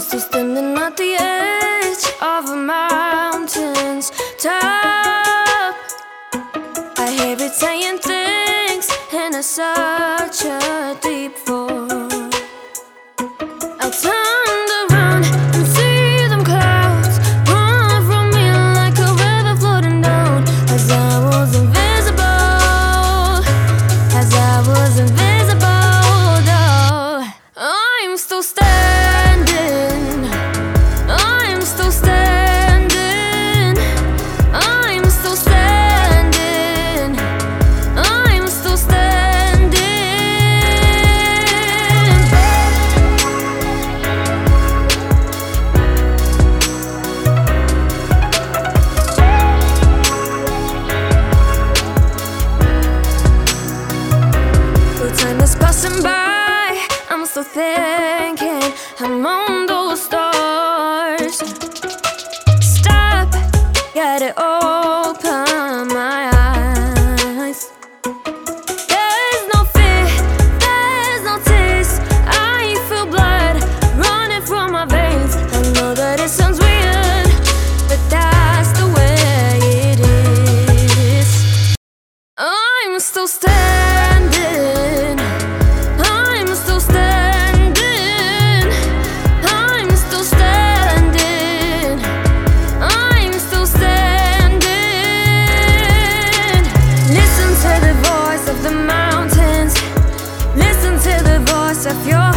Still standing at the edge of a mountain's top. I hear it saying things in a, such a deep voice. I'll turn around and see them clouds run from me like a river floating down. As I was invisible, as I was invisible, though I'm still standing. Still thinking I'm on those stars. Stop, gotta open my eyes. There's no fear, there's no taste. I feel blood running from my veins. I know that it sounds weird, if you're